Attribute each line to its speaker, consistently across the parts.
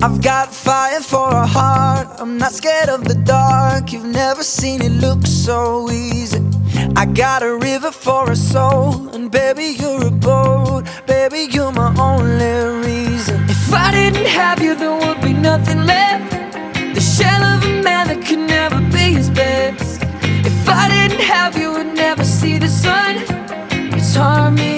Speaker 1: I've got fire for a heart. I'm not scared of the dark. You've never seen it look so easy. I got a river for a soul, and baby, you're a boat. Baby, you're my only reason. If I didn't have you, there would be nothing left. The shell of a man that could never be his best. If I didn't have you, would never see the sun. You taught me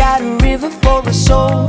Speaker 1: Got a river for a soul,